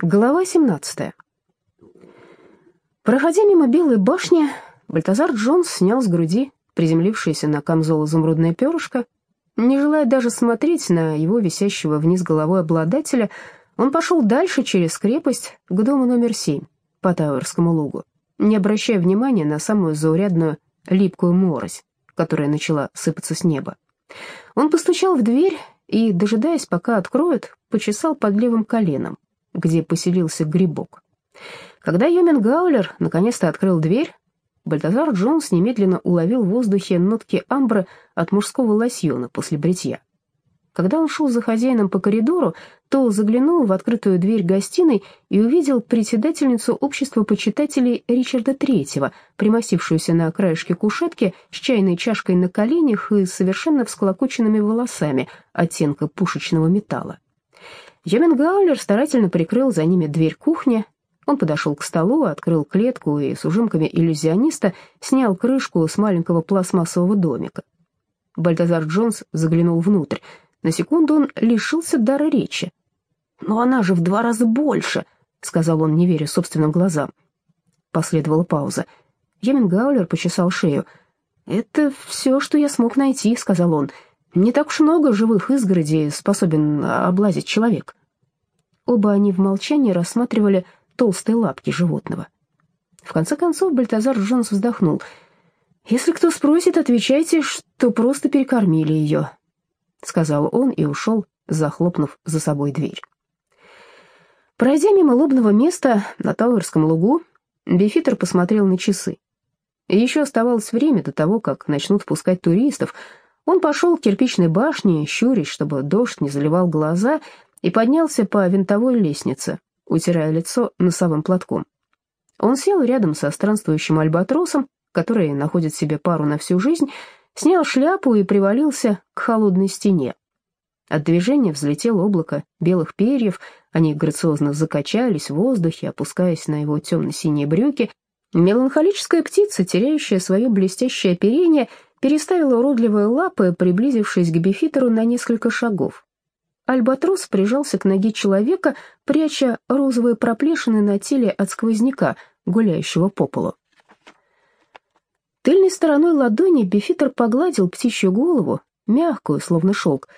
Глава 17. Проходя мимо Белой башни, Бальтазар Джонс снял с груди приземлившееся на камзол изумрудное перышко. Не желая даже смотреть на его висящего вниз головой обладателя, он пошел дальше через крепость к дому номер семь по Тауэрскому лугу, не обращая внимания на самую заурядную липкую морось, которая начала сыпаться с неба. Он постучал в дверь и, дожидаясь, пока откроют, почесал под левым коленом где поселился грибок. Когда Йомен Гаулер наконец-то открыл дверь, Бальтазар Джонс немедленно уловил в воздухе нотки амбры от мужского лосьона после бритья. Когда он шел за хозяином по коридору, то заглянул в открытую дверь гостиной и увидел председательницу общества почитателей Ричарда Третьего, примостившуюся на краешке кушетки с чайной чашкой на коленях и совершенно всклокоченными волосами оттенка пушечного металла. Йомен Гаулер старательно прикрыл за ними дверь кухни. Он подошел к столу, открыл клетку и с ужимками иллюзиониста снял крышку с маленького пластмассового домика. Бальтазар Джонс заглянул внутрь. На секунду он лишился дара речи. «Но она же в два раза больше», — сказал он, не веря собственным глазам. Последовала пауза. Йомен Гаулер почесал шею. «Это все, что я смог найти», — сказал он. Не так уж много живых изгородей способен облазить человек. Оба они в молчании рассматривали толстые лапки животного. В конце концов Бальтазар Джонс вздохнул. «Если кто спросит, отвечайте, что просто перекормили ее», — сказал он и ушел, захлопнув за собой дверь. Пройдя мимо лобного места на Тауэрском лугу, Бифитер посмотрел на часы. Еще оставалось время до того, как начнут впускать туристов, он пошел к кирпичной башне, щурясь, чтобы дождь не заливал глаза, и поднялся по винтовой лестнице, утирая лицо носовым платком. Он сел рядом со странствующим альбатросом, который находит себе пару на всю жизнь, снял шляпу и привалился к холодной стене. От движения взлетело облако белых перьев, они грациозно закачались в воздухе, опускаясь на его темно-синие брюки. Меланхолическая птица, теряющая свое блестящее оперение, переставила уродливые лапы, приблизившись к Бифитеру на несколько шагов. Альбатрос прижался к ноге человека, пряча розовые проплешины на теле от сквозняка, гуляющего по полу. Тыльной стороной ладони Бифитер погладил птичью голову, мягкую, словно шелк.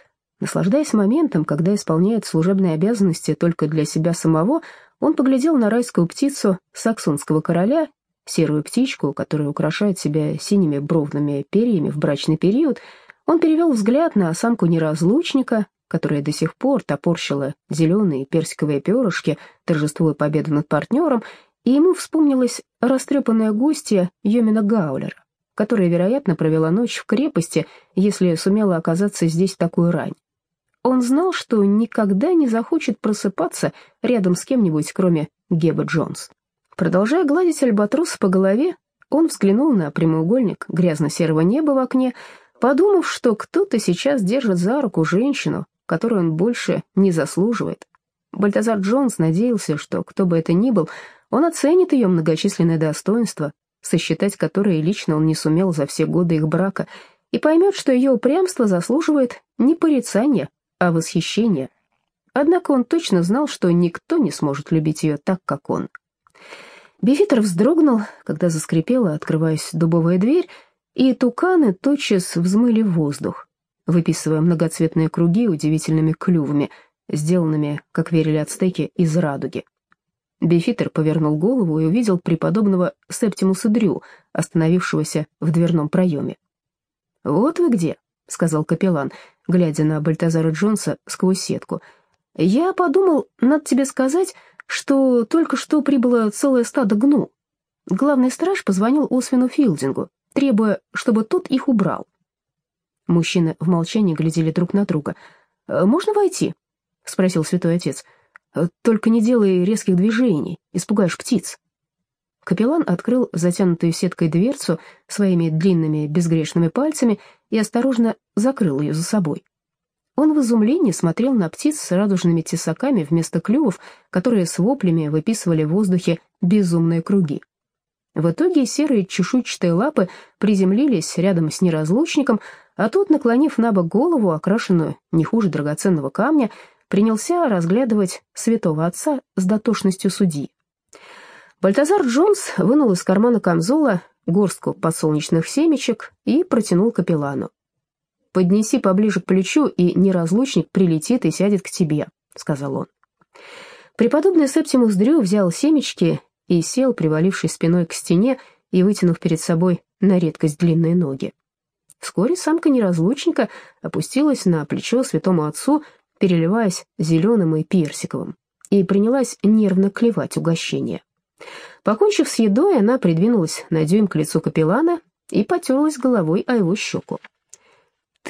Наслаждаясь моментом, когда исполняет служебные обязанности только для себя самого, он поглядел на райскую птицу саксонского короля серую птичку, которая украшает себя синими бровными перьями в брачный период, он перевел взгляд на самку неразлучника, которая до сих пор топорщила зеленые персиковые перышки, торжествуя победу над партнером, и ему вспомнилась растрепанная гостья Йомина Гаулера, которая, вероятно, провела ночь в крепости, если сумела оказаться здесь в такую рань. Он знал, что никогда не захочет просыпаться рядом с кем-нибудь, кроме Геба Джонс. Продолжая гладить альбатроса по голове, он взглянул на прямоугольник грязно-серого неба в окне, подумав, что кто-то сейчас держит за руку женщину, которую он больше не заслуживает. Бальтазар Джонс надеялся, что кто бы это ни был, он оценит ее многочисленные достоинства, сосчитать которые лично он не сумел за все годы их брака, и поймет, что ее упрямство заслуживает не порицания, а восхищения. Однако он точно знал, что никто не сможет любить ее так, как он. Бифитер вздрогнул, когда заскрипела, открываясь дубовая дверь, и туканы тотчас взмыли в воздух, выписывая многоцветные круги удивительными клювами, сделанными, как верили ацтеки, из радуги. Бифитер повернул голову и увидел преподобного Септимуса Дрю, остановившегося в дверном проеме. «Вот вы где», — сказал капеллан, глядя на Бальтазара Джонса сквозь сетку. «Я подумал, надо тебе сказать, что только что прибыло целое стадо гну. Главный страж позвонил Освину Филдингу, требуя, чтобы тот их убрал. Мужчины в молчании глядели друг на друга. «Э, «Можно войти?» — спросил святой отец. «Э, «Только не делай резких движений, испугаешь птиц». Капеллан открыл затянутую сеткой дверцу своими длинными безгрешными пальцами и осторожно закрыл ее за собой. Он в изумлении смотрел на птиц с радужными тесаками вместо клювов, которые с воплями выписывали в воздухе безумные круги. В итоге серые чешуйчатые лапы приземлились рядом с неразлучником, а тот, наклонив на бок голову, окрашенную не хуже драгоценного камня, принялся разглядывать святого отца с дотошностью судьи. Бальтазар Джонс вынул из кармана камзола горстку подсолнечных семечек и протянул капеллану. «Поднеси поближе к плечу, и неразлучник прилетит и сядет к тебе», — сказал он. Преподобный Септимус Дрю взял семечки и сел, привалившись спиной к стене и вытянув перед собой на редкость длинные ноги. Вскоре самка неразлучника опустилась на плечо святому отцу, переливаясь зеленым и персиковым, и принялась нервно клевать угощение. Покончив с едой, она придвинулась на дюйм к лицу капеллана и потерлась головой о его щеку.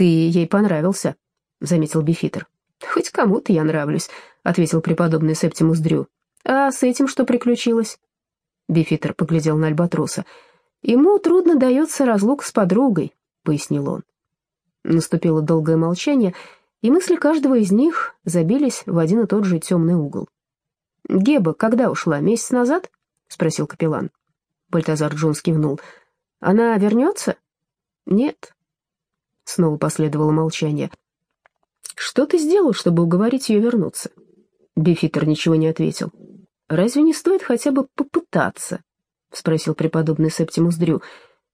«Ты ей понравился», — заметил Бифитер. «Хоть кому-то я нравлюсь», — ответил преподобный Септимус Дрю. «А с этим что приключилось?» Бифитер поглядел на Альбатроса. «Ему трудно дается разлука с подругой», — пояснил он. Наступило долгое молчание, и мысли каждого из них забились в один и тот же темный угол. «Геба когда ушла? Месяц назад?» — спросил капеллан. Бальтазар Джонс кивнул. «Она вернется?» «Нет». Снова последовало молчание. «Что ты сделал, чтобы уговорить ее вернуться?» Бифитер ничего не ответил. «Разве не стоит хотя бы попытаться?» — спросил преподобный Септимус Дрю.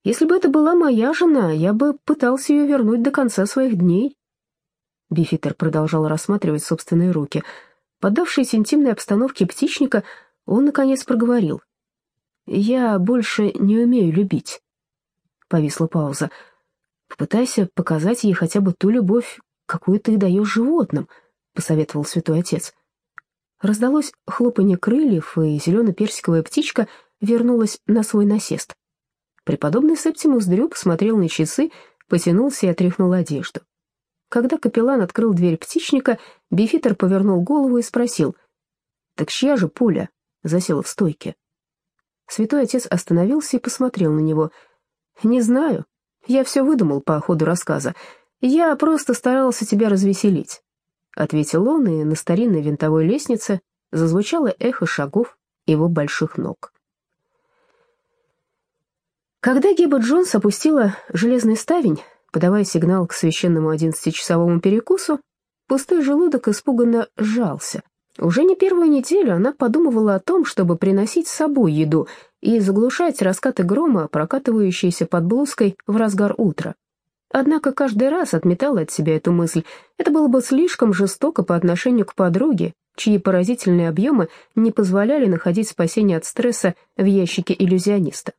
Если бы это была моя жена, я бы пытался ее вернуть до конца своих дней. Бифитер продолжал рассматривать собственные руки. Поддавшись интимной обстановке птичника, он, наконец, проговорил. «Я больше не умею любить». Повисла пауза. «Попытайся показать ей хотя бы ту любовь, какую ты даешь животным», — посоветовал святой отец. Раздалось хлопанье крыльев, и зелено-персиковая птичка вернулась на свой насест. Преподобный Септимус Дрю посмотрел на часы, потянулся и отряхнул одежду. Когда капеллан открыл дверь птичника, Бифитер повернул голову и спросил, «Так чья же пуля засела в стойке?» Святой отец остановился и посмотрел на него. «Не знаю. Я все выдумал по ходу рассказа. Я просто старался тебя развеселить», — ответил он, и на старинной винтовой лестнице зазвучало эхо шагов его больших ног. Когда Геба Джонс опустила железный ставень, подавая сигнал к священному одиннадцатичасовому перекусу, пустой желудок испуганно сжался. Уже не первую неделю она подумывала о том, чтобы приносить с собой еду и заглушать раскаты грома, прокатывающиеся под блузкой в разгар утра. Однако каждый раз отметала от себя эту мысль. Это было бы слишком жестоко по отношению к подруге, чьи поразительные объемы не позволяли находить спасение от стресса в ящике иллюзиониста.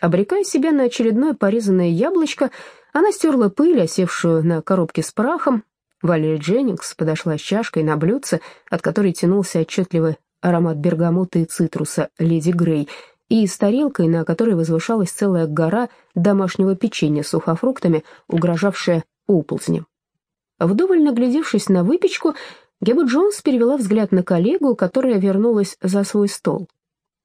Обрекая себя на очередное порезанное яблочко, она стерла пыль, осевшую на коробке с прахом. Валерия Дженнингс подошла с чашкой на блюдце, от которой тянулся отчетливый аромат бергамота и цитруса «Леди Грей», и с тарелкой, на которой возвышалась целая гора домашнего печенья с сухофруктами, угрожавшая оползнем. Вдоволь наглядевшись на выпечку, Геба Джонс перевела взгляд на коллегу, которая вернулась за свой стол.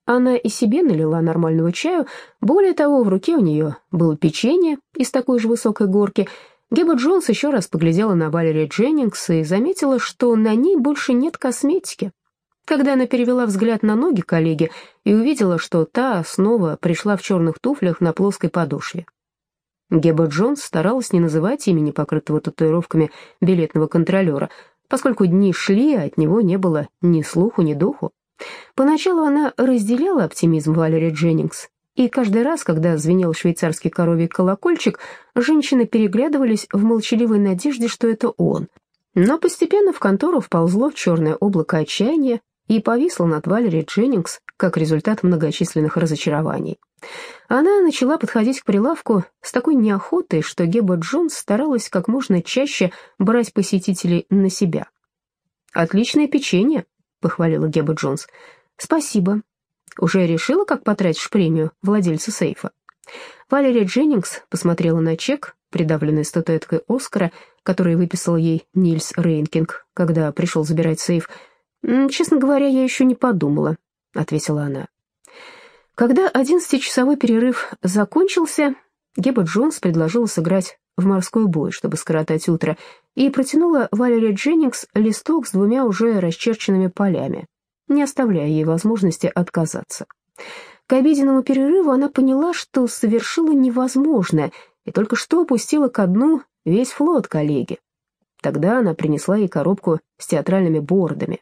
Она и себе налила нормального чаю, более того, в руке у нее было печенье из такой же высокой горки. Геба Джонс еще раз поглядела на Валерия Дженнингс и заметила, что на ней больше нет косметики. Когда она перевела взгляд на ноги коллеги и увидела, что та снова пришла в черных туфлях на плоской подошве. Геба Джонс старалась не называть имени покрытого татуировками билетного контролера, поскольку дни шли, а от него не было ни слуху, ни духу. Поначалу она разделяла оптимизм Валери Дженнингс, и каждый раз, когда звенел швейцарский коровий колокольчик, женщины переглядывались в молчаливой надежде, что это он. Но постепенно в контору вползло черное облако отчаяния и повисло над Валери Дженнингс как результат многочисленных разочарований. Она начала подходить к прилавку с такой неохотой, что Геба Джонс старалась как можно чаще брать посетителей на себя. «Отличное печенье», похвалила Геба Джонс. «Спасибо. Уже решила, как потратишь премию владельца сейфа?» Валерия Дженнингс посмотрела на чек, придавленный статуэткой Оскара, который выписал ей Нильс Рейнкинг, когда пришел забирать сейф. «Честно говоря, я еще не подумала», — ответила она. Когда одиннадцатичасовой перерыв закончился, Геба Джонс предложила сыграть в морской бой, чтобы скоротать утро, и протянула Валерия Дженнингс листок с двумя уже расчерченными полями, не оставляя ей возможности отказаться. К обеденному перерыву она поняла, что совершила невозможное, и только что опустила ко дну весь флот коллеги. Тогда она принесла ей коробку с театральными бордами.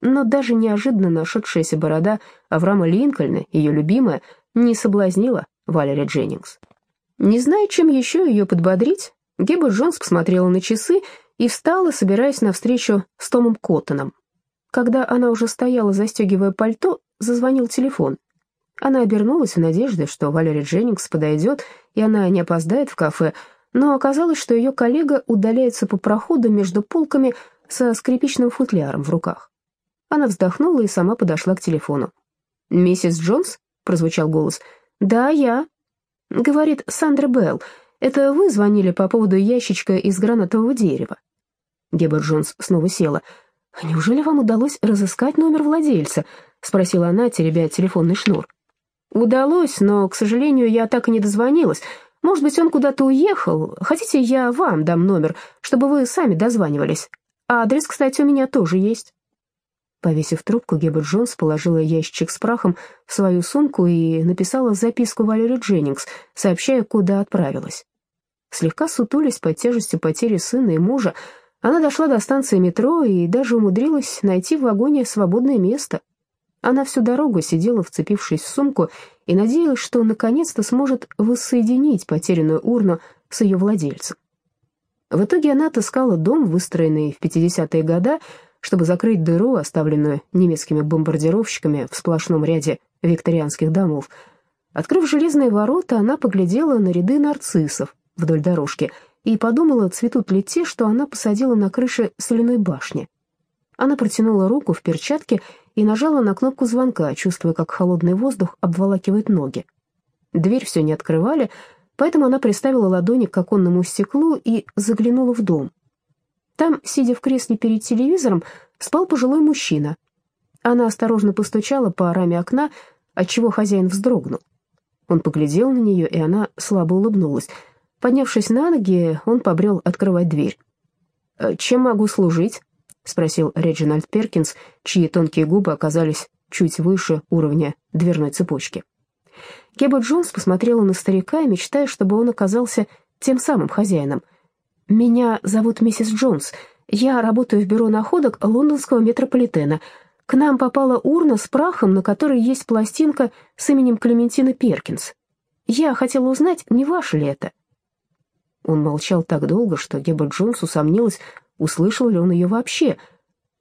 Но даже неожиданно нашедшаяся борода Авраама Линкольна, ее любимая, не соблазнила Валери Дженнингс. Не зная, чем еще ее подбодрить, Геба Джонс посмотрела на часы и встала, собираясь навстречу с Томом Коттоном. Когда она уже стояла, застегивая пальто, зазвонил телефон. Она обернулась в надежде, что Валерия Дженнингс подойдет, и она не опоздает в кафе, но оказалось, что ее коллега удаляется по проходу между полками со скрипичным футляром в руках. Она вздохнула и сама подошла к телефону. «Миссис Джонс?» — прозвучал голос. «Да, я», — говорит Сандра Белл. «Это вы звонили по поводу ящичка из гранатового дерева?» Геба Джонс снова села. «Неужели вам удалось разыскать номер владельца?» — спросила она, теребя телефонный шнур. «Удалось, но, к сожалению, я так и не дозвонилась. Может быть, он куда-то уехал. Хотите, я вам дам номер, чтобы вы сами дозванивались? А адрес, кстати, у меня тоже есть». Повесив трубку, Геба Джонс положила ящичек с прахом в свою сумку и написала записку Валере Дженнингс, сообщая, куда отправилась. Слегка сутулясь под тяжестью потери сына и мужа, она дошла до станции метро и даже умудрилась найти в вагоне свободное место. Она всю дорогу сидела, вцепившись в сумку, и надеялась, что наконец-то сможет воссоединить потерянную урну с ее владельцем. В итоге она отыскала дом, выстроенный в 50-е годы, чтобы закрыть дыру, оставленную немецкими бомбардировщиками в сплошном ряде викторианских домов. Открыв железные ворота, она поглядела на ряды нарциссов вдоль дорожки и подумала, цветут ли те, что она посадила на крыше соляной башни. Она протянула руку в перчатке и нажала на кнопку звонка, чувствуя, как холодный воздух обволакивает ноги. Дверь все не открывали, поэтому она приставила ладони к оконному стеклу и заглянула в дом. Там, сидя в кресле перед телевизором, спал пожилой мужчина. Она осторожно постучала по раме окна, отчего хозяин вздрогнул. Он поглядел на нее, и она слабо улыбнулась. Поднявшись на ноги, он побрел открывать дверь. «Э, «Чем могу служить?» — спросил Реджинальд Перкинс, чьи тонкие губы оказались чуть выше уровня дверной цепочки. Геба Джонс посмотрела на старика, мечтая, чтобы он оказался тем самым хозяином — «Меня зовут миссис Джонс. Я работаю в бюро находок лондонского метрополитена. К нам попала урна с прахом, на которой есть пластинка с именем Клементины Перкинс. Я хотела узнать, не ваше ли это?» Он молчал так долго, что Геба Джонс усомнилась, услышал ли он ее вообще.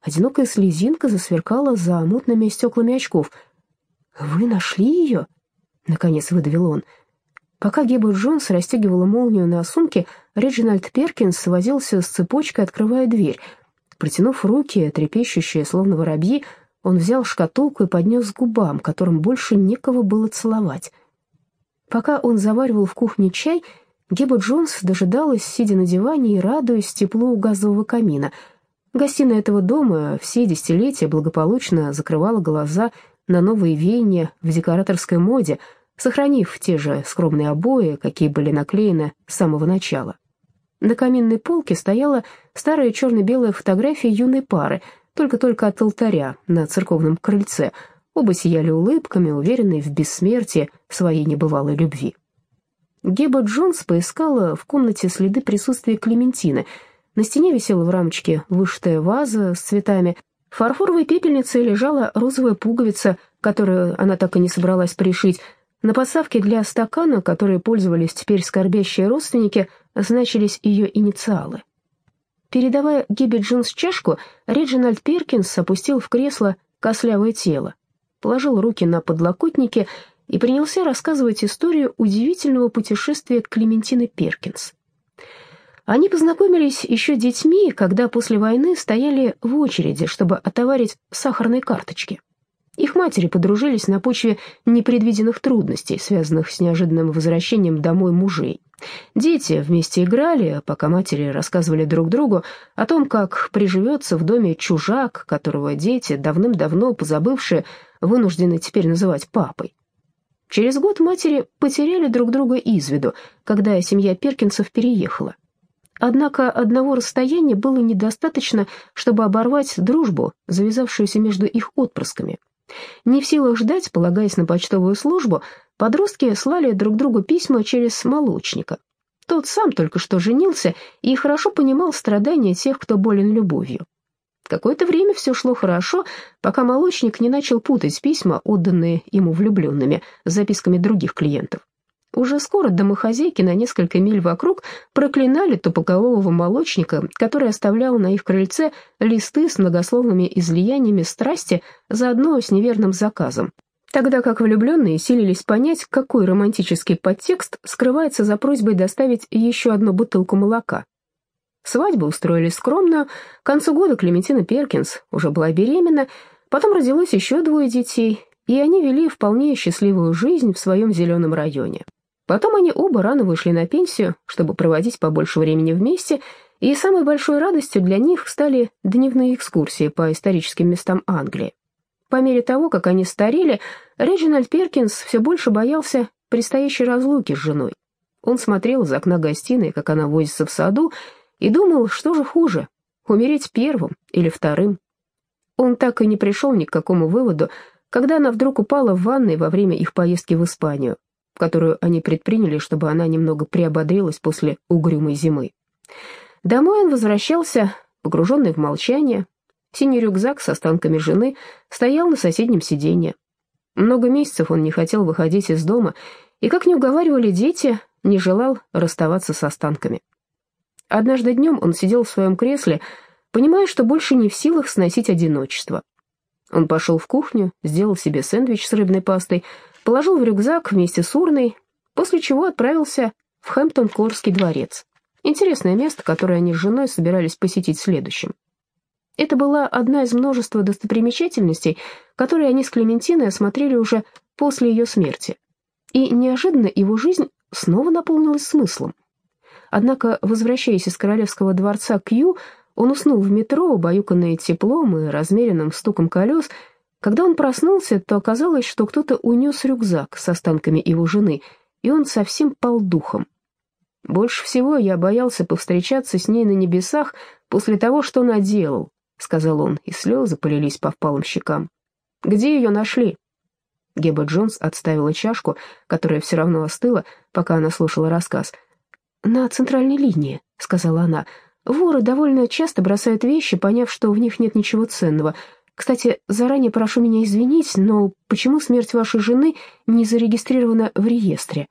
Одинокая слезинка засверкала за мутными стеклами очков. «Вы нашли ее?» — наконец выдавил он. — Пока Геба Джонс расстегивала молнию на сумке, Реджинальд Перкинс возился с цепочкой, открывая дверь. Протянув руки, трепещущие, словно воробьи, он взял шкатулку и поднес к губам, которым больше некого было целовать. Пока он заваривал в кухне чай, Геба Джонс дожидалась, сидя на диване и радуясь теплу газового камина. Гостиная этого дома все десятилетия благополучно закрывала глаза на новые веяния в декораторской моде — сохранив те же скромные обои, какие были наклеены с самого начала. На каминной полке стояла старая черно-белая фотография юной пары, только-только от алтаря на церковном крыльце. Оба сияли улыбками, уверенные в бессмертии своей небывалой любви. Геба Джонс поискала в комнате следы присутствия Клементины. На стене висела в рамочке вышитая ваза с цветами. В фарфоровой пепельнице лежала розовая пуговица, которую она так и не собралась пришить, на подставке для стакана, которой пользовались теперь скорбящие родственники, значились ее инициалы. Передавая Гиби Джонс чашку, Реджинальд Перкинс опустил в кресло кослявое тело, положил руки на подлокотники и принялся рассказывать историю удивительного путешествия Клементины Перкинс. Они познакомились еще детьми, когда после войны стояли в очереди, чтобы отоварить сахарные карточки. Их матери подружились на почве непредвиденных трудностей, связанных с неожиданным возвращением домой мужей. Дети вместе играли, пока матери рассказывали друг другу о том, как приживется в доме чужак, которого дети, давным-давно позабывшие, вынуждены теперь называть папой. Через год матери потеряли друг друга из виду, когда семья Перкинсов переехала. Однако одного расстояния было недостаточно, чтобы оборвать дружбу, завязавшуюся между их отпрысками. Не в силах ждать, полагаясь на почтовую службу, подростки слали друг другу письма через молочника. Тот сам только что женился и хорошо понимал страдания тех, кто болен любовью. Какое-то время все шло хорошо, пока молочник не начал путать письма, отданные ему влюбленными, с записками других клиентов. Уже скоро домохозяйки на несколько миль вокруг проклинали тупоголового молочника, который оставлял на их крыльце листы с многословными излияниями страсти заодно с неверным заказом, тогда как влюбленные силились понять, какой романтический подтекст скрывается за просьбой доставить еще одну бутылку молока. Свадьбу устроили скромную. К концу года Клементина Перкинс уже была беременна, потом родилось еще двое детей, и они вели вполне счастливую жизнь в своем зеленом районе. Потом они оба рано вышли на пенсию, чтобы проводить побольше времени вместе, и самой большой радостью для них стали дневные экскурсии по историческим местам Англии. По мере того, как они старели, Реджинальд Перкинс все больше боялся предстоящей разлуки с женой. Он смотрел из окна гостиной, как она возится в саду, и думал, что же хуже, умереть первым или вторым. Он так и не пришел ни к какому выводу, когда она вдруг упала в ванной во время их поездки в Испанию, которую они предприняли, чтобы она немного приободрилась после угрюмой зимы. Домой он возвращался, погруженный в молчание, Синий рюкзак с останками жены стоял на соседнем сиденье. Много месяцев он не хотел выходить из дома, и, как не уговаривали дети, не желал расставаться с останками. Однажды днем он сидел в своем кресле, понимая, что больше не в силах сносить одиночество. Он пошел в кухню, сделал себе сэндвич с рыбной пастой, положил в рюкзак вместе с урной, после чего отправился в Хэмптон-Корский дворец. Интересное место, которое они с женой собирались посетить следующим. Это была одна из множества достопримечательностей, которые они с Клементиной осмотрели уже после ее смерти. И неожиданно его жизнь снова наполнилась смыслом. Однако, возвращаясь из королевского дворца к Ю, он уснул в метро, убаюканный теплом и размеренным стуком колес. Когда он проснулся, то оказалось, что кто-то унес рюкзак с останками его жены, и он совсем пал духом. Больше всего я боялся повстречаться с ней на небесах после того, что наделал, — сказал он, и слезы полились по впалым щекам. «Где ее нашли?» Геба Джонс отставила чашку, которая все равно остыла, пока она слушала рассказ. «На центральной линии», — сказала она. «Воры довольно часто бросают вещи, поняв, что в них нет ничего ценного. Кстати, заранее прошу меня извинить, но почему смерть вашей жены не зарегистрирована в реестре?»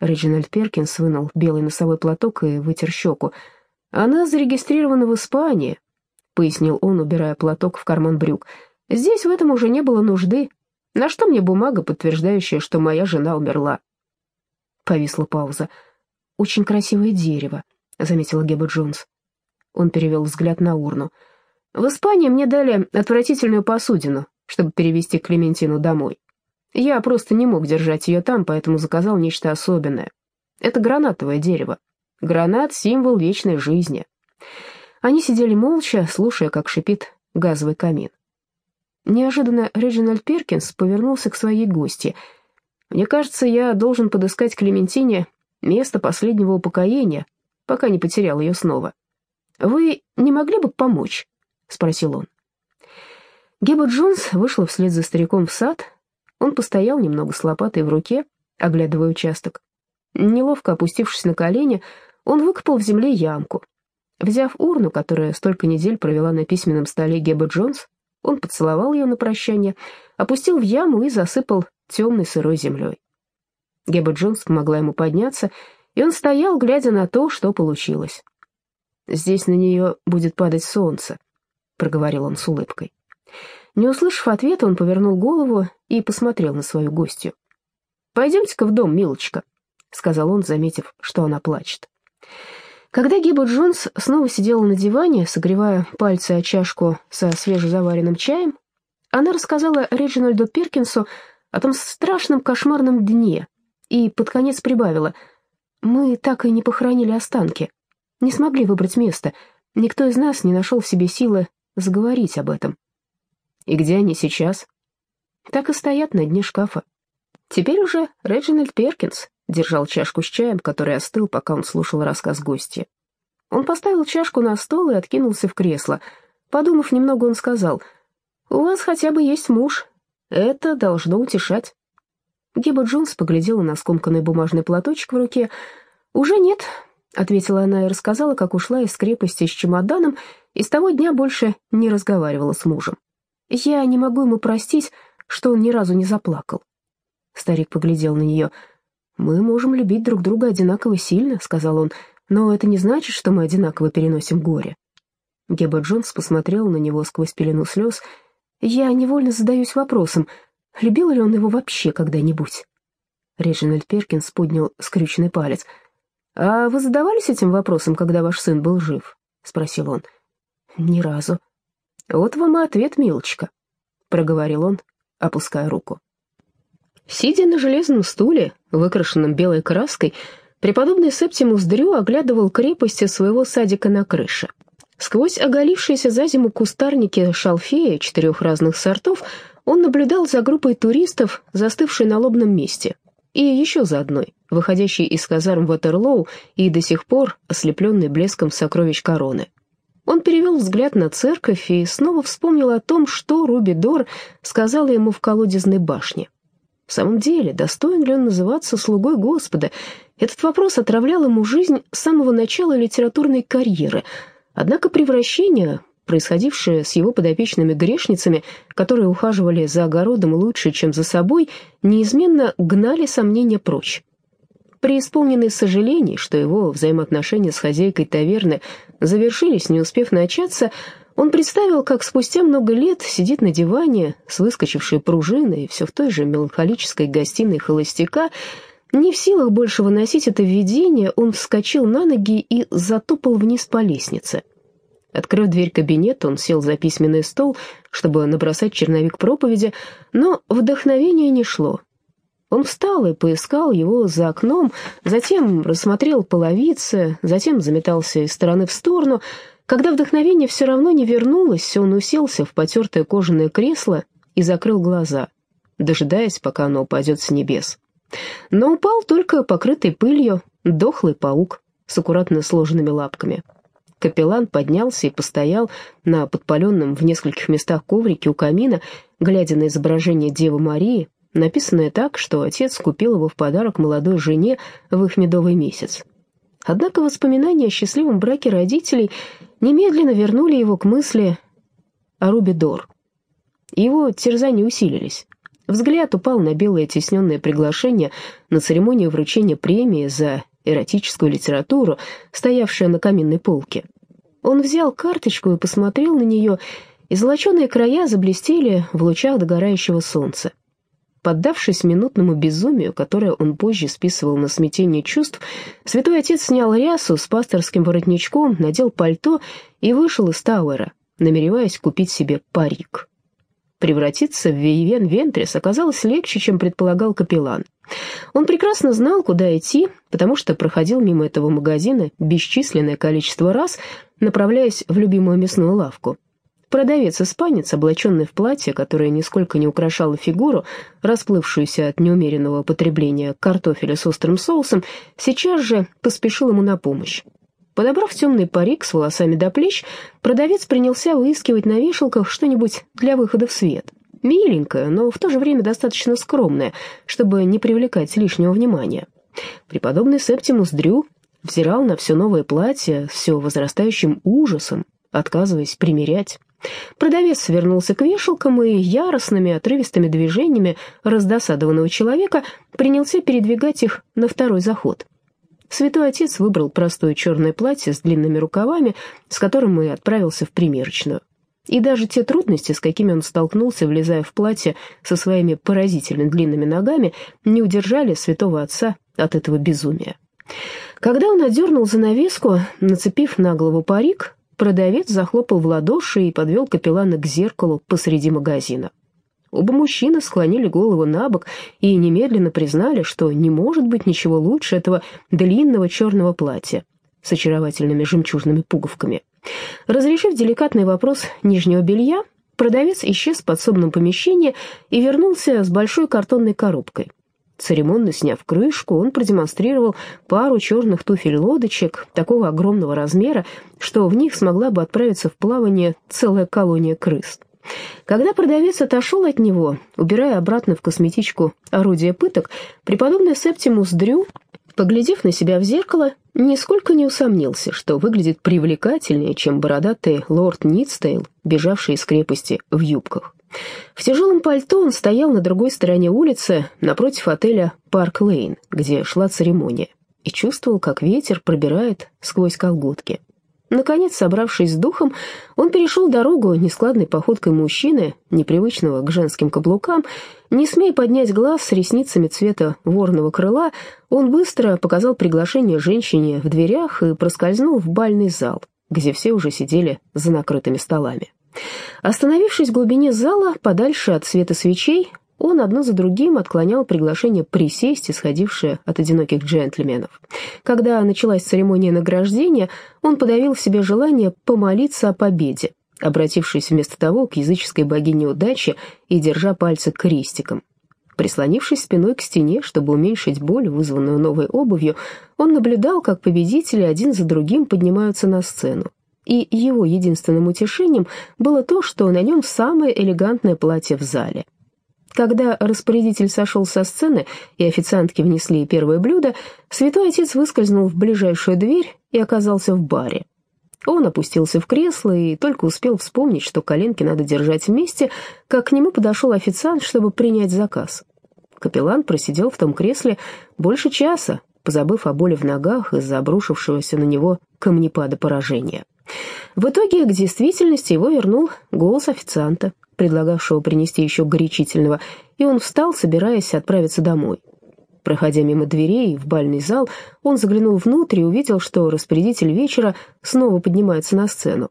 Реджинальд Перкинс вынул белый носовой платок и вытер щеку. «Она зарегистрирована в Испании», — пояснил он, убирая платок в карман брюк. «Здесь в этом уже не было нужды. На что мне бумага, подтверждающая, что моя жена умерла?» Повисла пауза. «Очень красивое дерево», — заметила Геба Джонс. Он перевел взгляд на урну. «В Испании мне дали отвратительную посудину, чтобы перевести Клементину домой. Я просто не мог держать ее там, поэтому заказал нечто особенное. Это гранатовое дерево. Гранат — символ вечной жизни. Они сидели молча, слушая, как шипит газовый камин. Неожиданно Реджинальд Перкинс повернулся к своей гости. «Мне кажется, я должен подыскать Клементине место последнего упокоения, пока не потерял ее снова. Вы не могли бы помочь?» — спросил он. Геба Джонс вышла вслед за стариком в сад. Он постоял немного с лопатой в руке, оглядывая участок. Неловко опустившись на колени, он выкопал в земле ямку. Взяв урну, которая столько недель провела на письменном столе Геба Джонс, он поцеловал ее на прощание, опустил в яму и засыпал темной сырой землей. Геба Джонс помогла ему подняться, и он стоял, глядя на то, что получилось. «Здесь на нее будет падать солнце», — проговорил он с улыбкой. Не услышав ответа, он повернул голову и посмотрел на свою гостью. «Пойдемте-ка в дом, милочка», — сказал он, заметив, что она плачет. Когда Гиба Джонс снова сидела на диване, согревая пальцы о чашку со свежезаваренным чаем, она рассказала Реджинальду Перкинсу о том страшном кошмарном дне и под конец прибавила «Мы так и не похоронили останки, не смогли выбрать место, никто из нас не нашел в себе силы заговорить об этом». «И где они сейчас?» «Так и стоят на дне шкафа. Теперь уже Реджинальд Перкинс, держал чашку с чаем, который остыл, пока он слушал рассказ гостя. Он поставил чашку на стол и откинулся в кресло. Подумав немного, он сказал, «У вас хотя бы есть муж. Это должно утешать». Гиба Джонс поглядела на скомканный бумажный платочек в руке. «Уже нет», — ответила она и рассказала, как ушла из крепости с чемоданом, и с того дня больше не разговаривала с мужем. «Я не могу ему простить, что он ни разу не заплакал». Старик поглядел на нее. «Мы можем любить друг друга одинаково сильно», — сказал он, «но это не значит, что мы одинаково переносим горе». Геба Джонс посмотрел на него сквозь пелену слез. «Я невольно задаюсь вопросом, любил ли он его вообще когда-нибудь?» Реджинальд Перкинс поднял скрюченный палец. «А вы задавались этим вопросом, когда ваш сын был жив?» — спросил он. «Ни разу». «Вот вам и ответ, милочка», — проговорил он, опуская руку. Сидя на железном стуле, выкрашенном белой краской, преподобный Септимус Дрю оглядывал крепости своего садика на крыше. Сквозь оголившиеся за зиму кустарники шалфея четырех разных сортов он наблюдал за группой туристов, застывшей на лобном месте, и еще за одной, выходящей из казарм Ватерлоу и до сих пор ослепленной блеском сокровищ короны. Он перевел взгляд на церковь и снова вспомнил о том, что Руби Дор сказала ему в колодезной башне. В самом деле, достоин ли он называться слугой Господа? Этот вопрос отравлял ему жизнь с самого начала литературной карьеры. Однако превращение, происходившее с его подопечными грешницами, которые ухаживали за огородом лучше, чем за собой, неизменно гнали сомнения прочь. Преисполненный сожалений, что его взаимоотношения с хозяйкой таверны завершились, не успев начаться, он представил, как спустя много лет сидит на диване с выскочившей пружиной все в той же меланхолической гостиной холостяка, не в силах больше выносить это видение, он вскочил на ноги и затопал вниз по лестнице. Открыв дверь кабинета, он сел за письменный стол, чтобы набросать черновик проповеди, но вдохновение не шло. Он встал и поискал его за окном, затем рассмотрел половицы, затем заметался из стороны в сторону. Когда вдохновение все равно не вернулось, он уселся в потертое кожаное кресло и закрыл глаза, дожидаясь, пока оно упадет с небес. Но упал только покрытый пылью дохлый паук с аккуратно сложенными лапками. Капеллан поднялся и постоял на подпаленном в нескольких местах коврике у камина, глядя на изображение Девы Марии, написанное так, что отец купил его в подарок молодой жене в их медовый месяц. Однако воспоминания о счастливом браке родителей немедленно вернули его к мысли о Руби Дор. Его терзания усилились. Взгляд упал на белое тесненное приглашение на церемонию вручения премии за эротическую литературу, стоявшая на каминной полке. Он взял карточку и посмотрел на нее, и золоченые края заблестели в лучах догорающего солнца. Поддавшись минутному безумию, которое он позже списывал на смятение чувств, святой отец снял рясу с пасторским воротничком, надел пальто и вышел из Тауэра, намереваясь купить себе парик. Превратиться в Вейвен Вентрес оказалось легче, чем предполагал капеллан. Он прекрасно знал, куда идти, потому что проходил мимо этого магазина бесчисленное количество раз, направляясь в любимую мясную лавку. Продавец-испанец, облаченный в платье, которое нисколько не украшало фигуру, расплывшуюся от неумеренного потребления картофеля с острым соусом, сейчас же поспешил ему на помощь. Подобрав темный парик с волосами до плеч, продавец принялся выискивать на вешалках что-нибудь для выхода в свет. Миленькое, но в то же время достаточно скромное, чтобы не привлекать лишнего внимания. Преподобный Септимус Дрю взирал на все новое платье с все возрастающим ужасом, отказываясь примерять. Продавец вернулся к вешалкам и яростными отрывистыми движениями раздосадованного человека принялся передвигать их на второй заход. Святой Отец выбрал простое черное платье с длинными рукавами, с которым и отправился в примерочную. И даже те трудности, с какими он столкнулся, влезая в платье со своими поразительно длинными ногами, не удержали святого отца от этого безумия. Когда он одернул занавеску, нацепив на голову парик, продавец захлопал в ладоши и подвел капеллана к зеркалу посреди магазина. Оба мужчины склонили голову на бок и немедленно признали, что не может быть ничего лучше этого длинного черного платья с очаровательными жемчужными пуговками. Разрешив деликатный вопрос нижнего белья, продавец исчез в подсобном помещении и вернулся с большой картонной коробкой. Церемонно сняв крышку, он продемонстрировал пару черных туфель-лодочек такого огромного размера, что в них смогла бы отправиться в плавание целая колония крыс. Когда продавец отошел от него, убирая обратно в косметичку орудие пыток, преподобный Септимус Дрю Поглядев на себя в зеркало, нисколько не усомнился, что выглядит привлекательнее, чем бородатый лорд Нитсдейл, бежавший из крепости в юбках. В тяжелом пальто он стоял на другой стороне улицы, напротив отеля «Парк Лейн», где шла церемония, и чувствовал, как ветер пробирает сквозь колготки. Наконец, собравшись с духом, он перешел дорогу нескладной походкой мужчины, непривычного к женским каблукам. Не смея поднять глаз с ресницами цвета ворного крыла, он быстро показал приглашение женщине в дверях и проскользнул в бальный зал, где все уже сидели за накрытыми столами. Остановившись в глубине зала, подальше от света свечей, он одно за другим отклонял приглашение присесть, исходившее от одиноких джентльменов. Когда началась церемония награждения, он подавил в себе желание помолиться о победе, обратившись вместо того к языческой богине удачи и держа пальцы крестиком. Прислонившись спиной к стене, чтобы уменьшить боль, вызванную новой обувью, он наблюдал, как победители один за другим поднимаются на сцену. И его единственным утешением было то, что на нем самое элегантное платье в зале — когда распорядитель сошел со сцены и официантки внесли первое блюдо, святой отец выскользнул в ближайшую дверь и оказался в баре. Он опустился в кресло и только успел вспомнить, что коленки надо держать вместе, как к нему подошел официант, чтобы принять заказ. Капеллан просидел в том кресле больше часа, позабыв о боли в ногах из-за обрушившегося на него камнепада поражения. В итоге к действительности его вернул голос официанта предлагавшего принести еще горячительного, и он встал, собираясь отправиться домой. Проходя мимо дверей в бальный зал, он заглянул внутрь и увидел, что распорядитель вечера снова поднимается на сцену.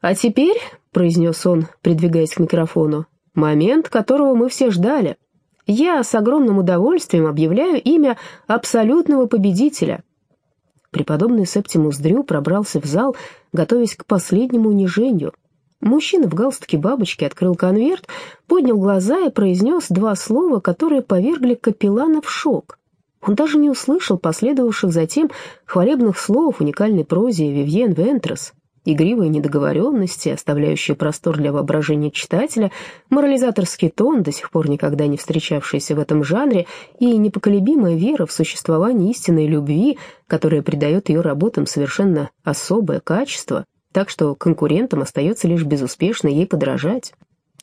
«А теперь», — произнес он, придвигаясь к микрофону, — «момент, которого мы все ждали. Я с огромным удовольствием объявляю имя абсолютного победителя». Преподобный Септимус Дрю пробрался в зал, готовясь к последнему унижению — Мужчина в галстуке бабочки открыл конверт, поднял глаза и произнес два слова, которые повергли капеллана в шок. Он даже не услышал последовавших затем хвалебных слов уникальной прозе Вивьен Вентрес, игривые недоговоренности, оставляющие простор для воображения читателя, морализаторский тон, до сих пор никогда не встречавшийся в этом жанре, и непоколебимая вера в существование истинной любви, которая придает ее работам совершенно особое качество, так что конкурентам остается лишь безуспешно ей подражать.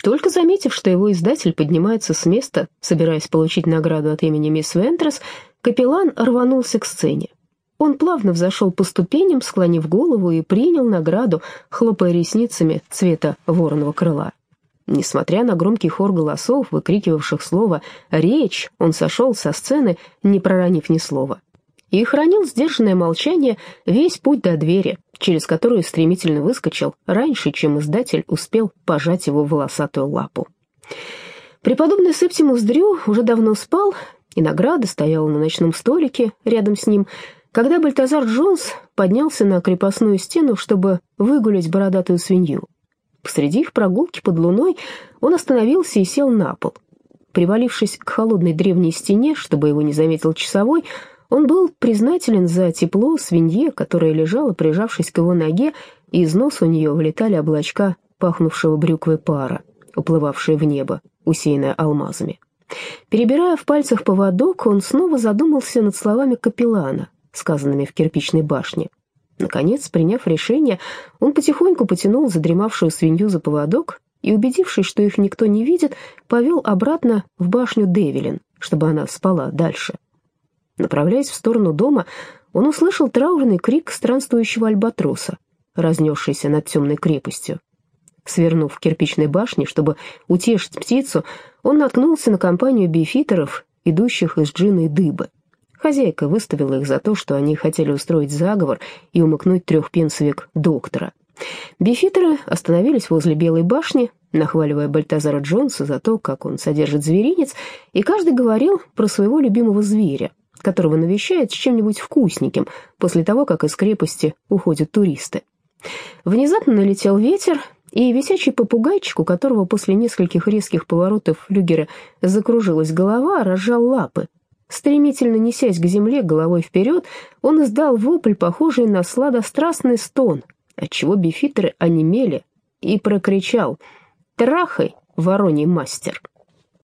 Только заметив, что его издатель поднимается с места, собираясь получить награду от имени мисс Вентрес, капеллан рванулся к сцене. Он плавно взошел по ступеням, склонив голову, и принял награду, хлопая ресницами цвета вороного крыла. Несмотря на громкий хор голосов, выкрикивавших слово «речь», он сошел со сцены, не проронив ни слова. И хранил сдержанное молчание весь путь до двери, через которую стремительно выскочил раньше, чем издатель успел пожать его волосатую лапу. Преподобный Септимус Дрю уже давно спал, и награда стояла на ночном столике рядом с ним, когда Бальтазар Джонс поднялся на крепостную стену, чтобы выгулять бородатую свинью. Посреди их прогулки под луной он остановился и сел на пол. Привалившись к холодной древней стене, чтобы его не заметил часовой, он был признателен за тепло свинье, которая лежала, прижавшись к его ноге, и из носа у нее вылетали облачка пахнувшего брюквой пара, уплывавшие в небо, усеянное алмазами. Перебирая в пальцах поводок, он снова задумался над словами капеллана, сказанными в кирпичной башне. Наконец, приняв решение, он потихоньку потянул задремавшую свинью за поводок и, убедившись, что их никто не видит, повел обратно в башню Девилин, чтобы она спала дальше. Направляясь в сторону дома, он услышал траурный крик странствующего альбатроса, разнесшийся над темной крепостью. Свернув в кирпичной башне, чтобы утешить птицу, он наткнулся на компанию бифитеров, идущих из джины и дыбы. Хозяйка выставила их за то, что они хотели устроить заговор и умыкнуть трехпенсовик доктора. Бифитеры остановились возле Белой башни, нахваливая Бальтазара Джонса за то, как он содержит зверинец, и каждый говорил про своего любимого зверя, которого навещает с чем-нибудь вкусненьким после того, как из крепости уходят туристы. Внезапно налетел ветер, и висячий попугайчик, у которого после нескольких резких поворотов флюгера закружилась голова, разжал лапы. Стремительно несясь к земле головой вперед, он издал вопль, похожий на сладострастный стон, отчего бифитеры онемели, и прокричал «Трахай, вороний мастер!»